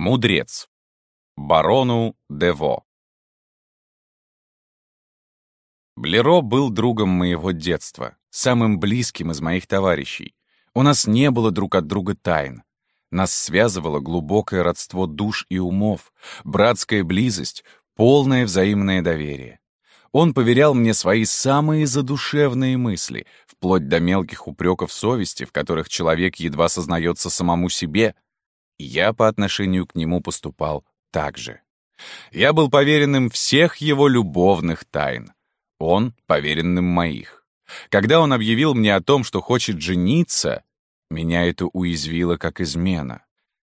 Мудрец. Барону Дево. Блеро был другом моего детства, самым близким из моих товарищей. У нас не было друг от друга тайн. Нас связывало глубокое родство душ и умов, братская близость, полное взаимное доверие. Он поверял мне свои самые задушевные мысли, вплоть до мелких упреков совести, в которых человек едва сознается самому себе — я по отношению к нему поступал так же. Я был поверенным всех его любовных тайн. Он — поверенным моих. Когда он объявил мне о том, что хочет жениться, меня это уязвило как измена.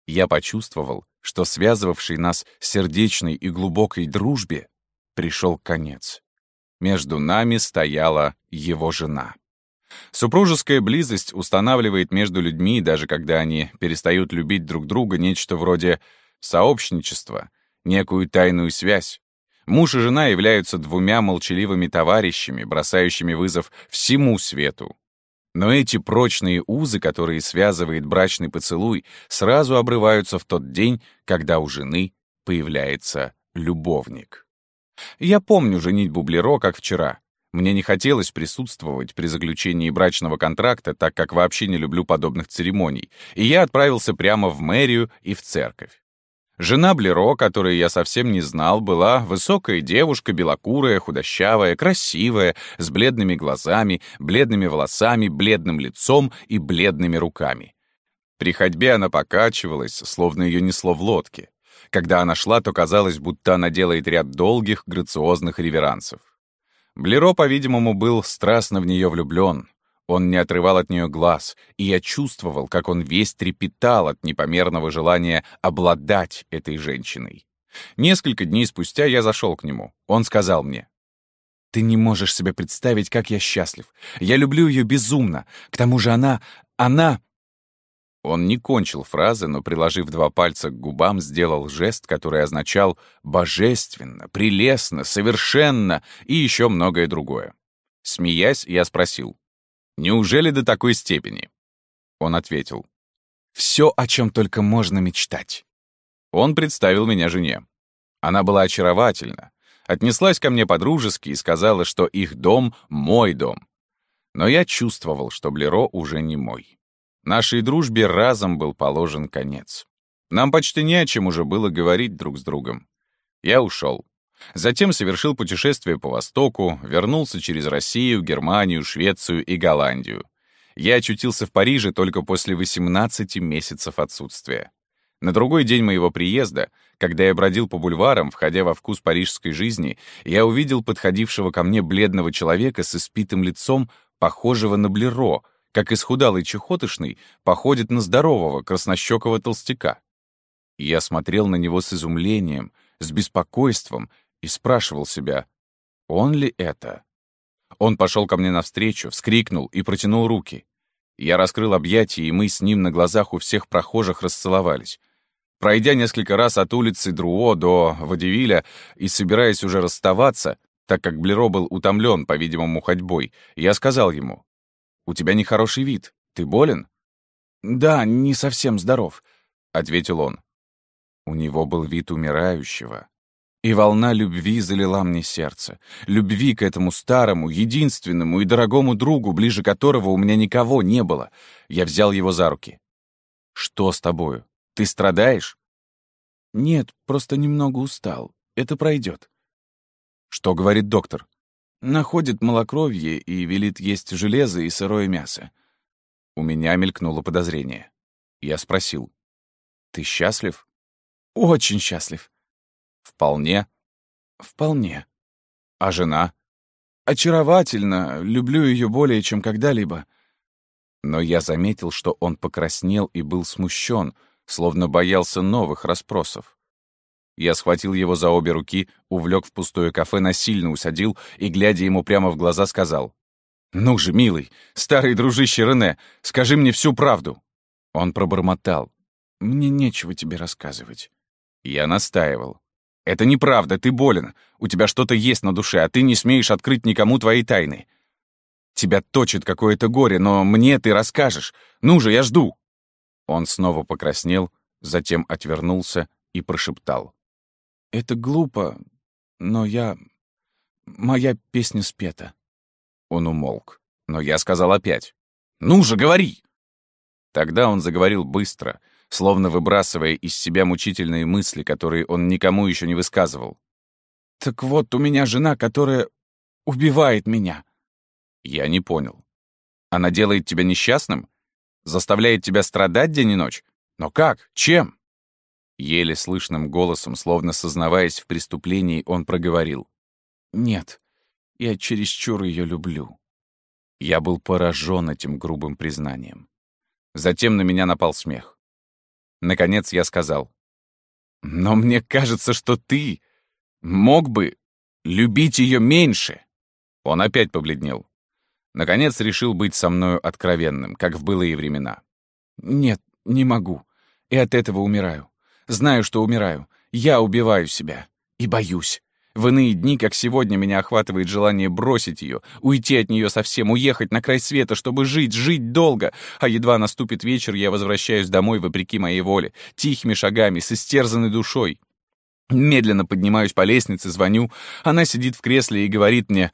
Я почувствовал, что связывавший нас сердечной и глубокой дружбе пришел конец. Между нами стояла его жена. Супружеская близость устанавливает между людьми, даже когда они перестают любить друг друга, нечто вроде сообщничества, некую тайную связь. Муж и жена являются двумя молчаливыми товарищами, бросающими вызов всему свету. Но эти прочные узы, которые связывает брачный поцелуй, сразу обрываются в тот день, когда у жены появляется любовник. Я помню женитьбу Блеро как вчера. Мне не хотелось присутствовать при заключении брачного контракта, так как вообще не люблю подобных церемоний, и я отправился прямо в мэрию и в церковь. Жена Блеро, которую я совсем не знал, была высокая девушка, белокурая, худощавая, красивая, с бледными глазами, бледными волосами, бледным лицом и бледными руками. При ходьбе она покачивалась, словно ее несло в лодке. Когда она шла, то казалось, будто она делает ряд долгих, грациозных реверансов. Блеро, по-видимому, был страстно в нее влюблен. Он не отрывал от нее глаз, и я чувствовал, как он весь трепетал от непомерного желания обладать этой женщиной. Несколько дней спустя я зашел к нему. Он сказал мне, «Ты не можешь себе представить, как я счастлив. Я люблю ее безумно. К тому же она... она...» Он не кончил фразы, но, приложив два пальца к губам, сделал жест, который означал «божественно», «прелестно», «совершенно» и еще многое другое. Смеясь, я спросил, «Неужели до такой степени?» Он ответил, «Все, о чем только можно мечтать». Он представил меня жене. Она была очаровательна, отнеслась ко мне по-дружески и сказала, что их дом — мой дом. Но я чувствовал, что Блеро уже не мой. Нашей дружбе разом был положен конец. Нам почти не о чем уже было говорить друг с другом. Я ушел. Затем совершил путешествие по Востоку, вернулся через Россию, Германию, Швецию и Голландию. Я очутился в Париже только после 18 месяцев отсутствия. На другой день моего приезда, когда я бродил по бульварам, входя во вкус парижской жизни, я увидел подходившего ко мне бледного человека с испитым лицом, похожего на Блеро — как исхудалый чехотышный походит на здорового краснощекого толстяка. я смотрел на него с изумлением, с беспокойством и спрашивал себя, он ли это? Он пошел ко мне навстречу, вскрикнул и протянул руки. Я раскрыл объятия, и мы с ним на глазах у всех прохожих расцеловались. Пройдя несколько раз от улицы Друо до Вадивиля и собираясь уже расставаться, так как Блеро был утомлен, по-видимому, ходьбой, я сказал ему, у тебя нехороший вид. Ты болен?» «Да, не совсем здоров», — ответил он. У него был вид умирающего. И волна любви залила мне сердце. Любви к этому старому, единственному и дорогому другу, ближе которого у меня никого не было. Я взял его за руки. «Что с тобою? Ты страдаешь?» «Нет, просто немного устал. Это пройдет». «Что говорит доктор?» Находит малокровье и велит есть железо и сырое мясо. У меня мелькнуло подозрение. Я спросил. «Ты счастлив?» «Очень счастлив». «Вполне?» «Вполне». «А жена?» «Очаровательно. Люблю ее более, чем когда-либо». Но я заметил, что он покраснел и был смущен, словно боялся новых расспросов. Я схватил его за обе руки, увлек в пустое кафе, насильно усадил и, глядя ему прямо в глаза, сказал. «Ну же, милый, старый дружище Рене, скажи мне всю правду!» Он пробормотал. «Мне нечего тебе рассказывать». Я настаивал. «Это неправда, ты болен. У тебя что-то есть на душе, а ты не смеешь открыть никому твои тайны. Тебя точит какое-то горе, но мне ты расскажешь. Ну же, я жду!» Он снова покраснел, затем отвернулся и прошептал. «Это глупо, но я... Моя песня спета». Он умолк, но я сказал опять. «Ну же, говори!» Тогда он заговорил быстро, словно выбрасывая из себя мучительные мысли, которые он никому еще не высказывал. «Так вот, у меня жена, которая убивает меня». Я не понял. Она делает тебя несчастным? Заставляет тебя страдать день и ночь? Но как? Чем?» Еле слышным голосом, словно сознаваясь в преступлении, он проговорил. «Нет, я чересчур ее люблю». Я был поражен этим грубым признанием. Затем на меня напал смех. Наконец я сказал. «Но мне кажется, что ты мог бы любить ее меньше». Он опять побледнел. Наконец решил быть со мною откровенным, как в былые времена. «Нет, не могу. И от этого умираю. Знаю, что умираю. Я убиваю себя. И боюсь. В иные дни, как сегодня, меня охватывает желание бросить ее, уйти от нее совсем, уехать на край света, чтобы жить, жить долго. А едва наступит вечер, я возвращаюсь домой вопреки моей воле, тихими шагами, с истерзанной душой. Медленно поднимаюсь по лестнице, звоню. Она сидит в кресле и говорит мне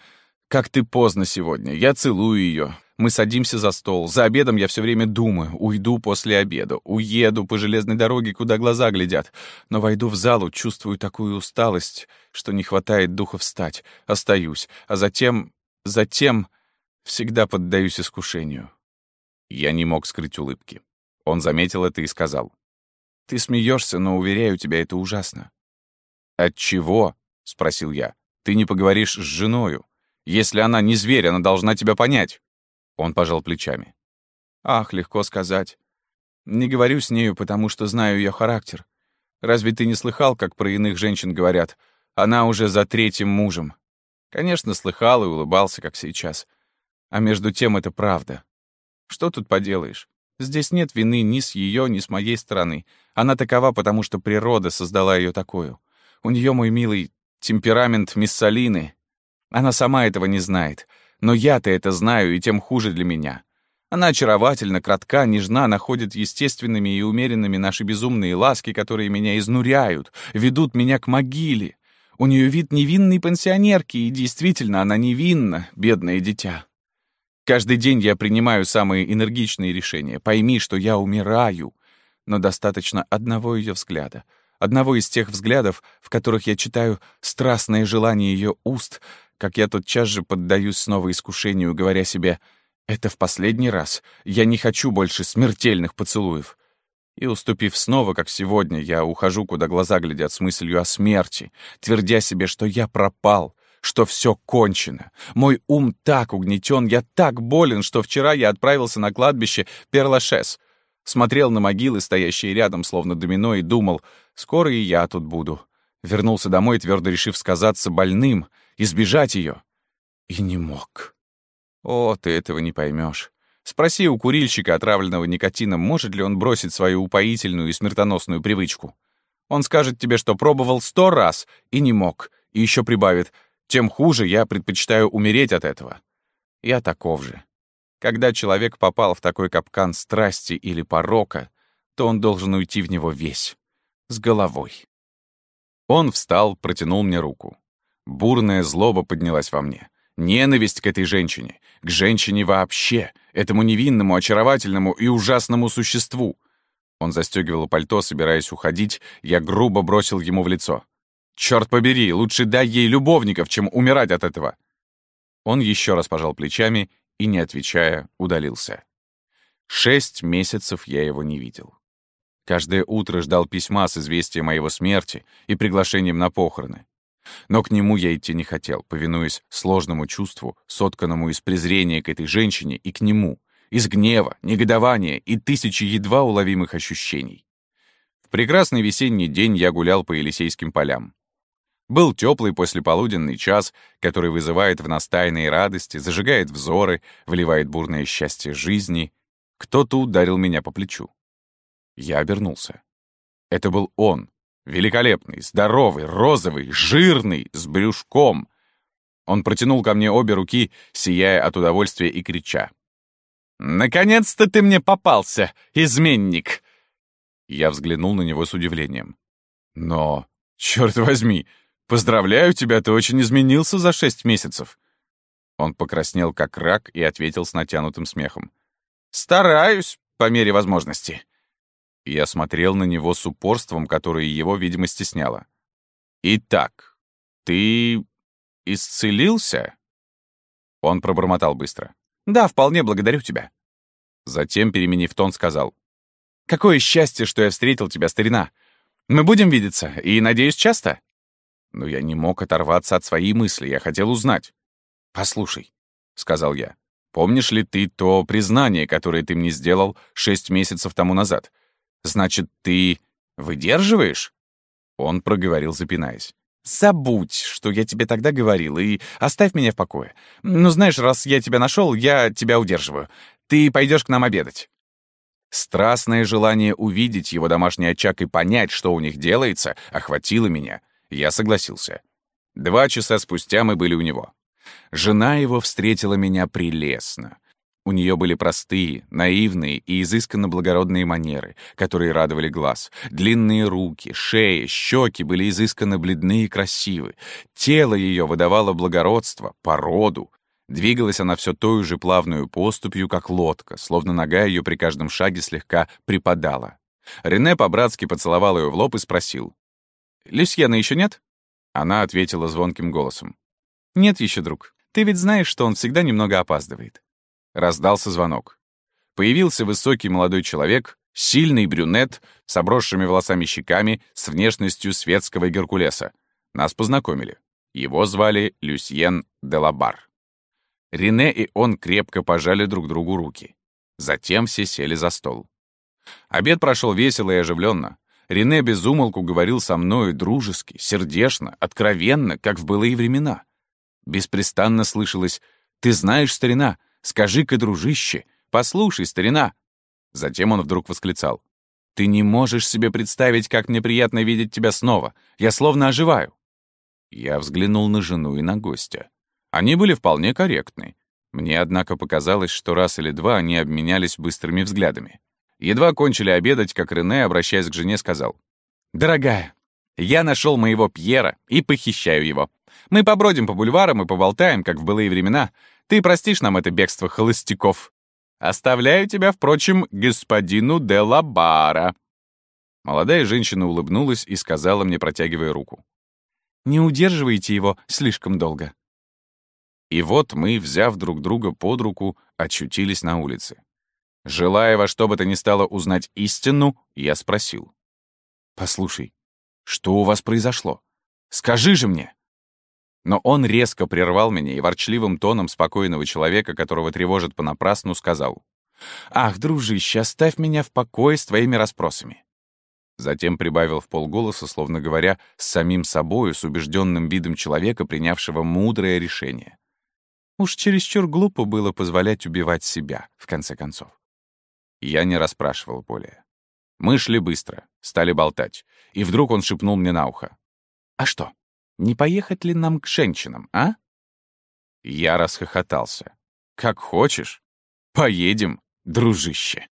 «Как ты поздно сегодня. Я целую ее. Мы садимся за стол. За обедом я все время думаю. Уйду после обеда. Уеду по железной дороге, куда глаза глядят. Но войду в залу, чувствую такую усталость, что не хватает духа встать. Остаюсь. А затем... Затем... Всегда поддаюсь искушению. Я не мог скрыть улыбки. Он заметил это и сказал. «Ты смеешься, но, уверяю тебя, это ужасно». «От чего?» — спросил я. «Ты не поговоришь с женою. Если она не зверь, она должна тебя понять». Он пожал плечами. «Ах, легко сказать. Не говорю с нею, потому что знаю ее характер. Разве ты не слыхал, как про иных женщин говорят? Она уже за третьим мужем. Конечно, слыхал и улыбался, как сейчас. А между тем это правда. Что тут поделаешь? Здесь нет вины ни с ее, ни с моей стороны. Она такова, потому что природа создала ее такую. У нее, мой милый, темперамент Миссалины, она сама этого не знает. Но я-то это знаю, и тем хуже для меня. Она очаровательна, кратка, нежна, находит естественными и умеренными наши безумные ласки, которые меня изнуряют, ведут меня к могиле. У нее вид невинной пансионерки, и действительно, она невинна, бедное дитя. Каждый день я принимаю самые энергичные решения. Пойми, что я умираю. Но достаточно одного ее взгляда. Одного из тех взглядов, в которых я читаю страстное желание ее уст, как я тотчас же поддаюсь снова искушению, говоря себе «Это в последний раз, я не хочу больше смертельных поцелуев». И, уступив снова, как сегодня, я ухожу, куда глаза глядят с мыслью о смерти, твердя себе, что я пропал, что все кончено. Мой ум так угнетен, я так болен, что вчера я отправился на кладбище Перлашес, смотрел на могилы, стоящие рядом, словно домино, и думал, скоро и я тут буду. Вернулся домой, твердо решив сказаться больным — избежать ее. И не мог. О, ты этого не поймешь. Спроси у курильщика, отравленного никотином, может ли он бросить свою упоительную и смертоносную привычку. Он скажет тебе, что пробовал сто раз и не мог, и еще прибавит, тем хуже я предпочитаю умереть от этого. Я таков же. Когда человек попал в такой капкан страсти или порока, то он должен уйти в него весь, с головой. Он встал, протянул мне руку. Бурная злоба поднялась во мне. Ненависть к этой женщине, к женщине вообще, этому невинному, очаровательному и ужасному существу. Он застегивал пальто, собираясь уходить, я грубо бросил ему в лицо. «Черт побери, лучше дай ей любовников, чем умирать от этого!» Он еще раз пожал плечами и, не отвечая, удалился. Шесть месяцев я его не видел. Каждое утро ждал письма с известием о его смерти и приглашением на похороны. Но к нему я идти не хотел, повинуясь сложному чувству, сотканному из презрения к этой женщине и к нему, из гнева, негодования и тысячи едва уловимых ощущений. В прекрасный весенний день я гулял по Елисейским полям. Был теплый послеполуденный час, который вызывает в нас тайные радости, зажигает взоры, вливает бурное счастье жизни. Кто-то ударил меня по плечу. Я обернулся. Это был он, Великолепный, здоровый, розовый, жирный, с брюшком. Он протянул ко мне обе руки, сияя от удовольствия и крича. «Наконец-то ты мне попался, изменник!» Я взглянул на него с удивлением. Но, черт возьми, поздравляю тебя, ты очень изменился за шесть месяцев. Он покраснел как рак и ответил с натянутым смехом. «Стараюсь, по мере возможности». Я смотрел на него с упорством, которое его, видимо, стесняло. «Итак, ты исцелился?» Он пробормотал быстро. «Да, вполне благодарю тебя». Затем, переменив тон, сказал. «Какое счастье, что я встретил тебя, старина! Мы будем видеться, и, надеюсь, часто?» Но я не мог оторваться от своей мысли, я хотел узнать. «Послушай», — сказал я, — «помнишь ли ты то признание, которое ты мне сделал шесть месяцев тому назад? Значит, ты выдерживаешь?» Он проговорил, запинаясь. «Забудь, что я тебе тогда говорил, и оставь меня в покое. Ну, знаешь, раз я тебя нашел, я тебя удерживаю. Ты пойдешь к нам обедать». Страстное желание увидеть его домашний очаг и понять, что у них делается, охватило меня. Я согласился. Два часа спустя мы были у него. Жена его встретила меня прелестно. У нее были простые, наивные и изысканно благородные манеры, которые радовали глаз. Длинные руки, шея, щеки были изысканно бледны и красивы. Тело ее выдавало благородство, породу. Двигалась она все той же плавную поступью, как лодка, словно нога ее при каждом шаге слегка припадала. Рене по-братски поцеловал ее в лоб и спросил. «Люсьена еще нет?» Она ответила звонким голосом. «Нет еще, друг. Ты ведь знаешь, что он всегда немного опаздывает». Раздался звонок. Появился высокий молодой человек, сильный брюнет, с обросшими волосами щеками, с внешностью светского Геркулеса. Нас познакомили. Его звали Люсьен де Лабар. Рене и он крепко пожали друг другу руки. Затем все сели за стол. Обед прошел весело и оживленно. Рене безумолку говорил со мною дружески, сердечно, откровенно, как в былые времена. Беспрестанно слышалось «Ты знаешь, старина, Скажи-ка, дружище, послушай, старина!» Затем он вдруг восклицал. «Ты не можешь себе представить, как мне приятно видеть тебя снова. Я словно оживаю». Я взглянул на жену и на гостя. Они были вполне корректны. Мне, однако, показалось, что раз или два они обменялись быстрыми взглядами. Едва кончили обедать, как Рене, обращаясь к жене, сказал. «Дорогая, я нашел моего Пьера и похищаю его. Мы побродим по бульварам и поболтаем, как в былые времена, ты простишь нам это бегство холостяков. Оставляю тебя, впрочем, господину де Лабара». Молодая женщина улыбнулась и сказала мне, протягивая руку. «Не удерживайте его слишком долго». И вот мы, взяв друг друга под руку, очутились на улице. Желая во что бы то ни стало узнать истину, я спросил. «Послушай, что у вас произошло? Скажи же мне!» Но он резко прервал меня и ворчливым тоном спокойного человека, которого тревожит понапрасну, сказал. «Ах, дружище, оставь меня в покое с твоими расспросами». Затем прибавил в полголоса, словно говоря, с самим собою, с убежденным видом человека, принявшего мудрое решение. Уж чересчур глупо было позволять убивать себя, в конце концов. Я не расспрашивал более. Мы шли быстро, стали болтать, и вдруг он шепнул мне на ухо. «А что, не поехать ли нам к женщинам, а?» Я расхохотался. «Как хочешь. Поедем, дружище».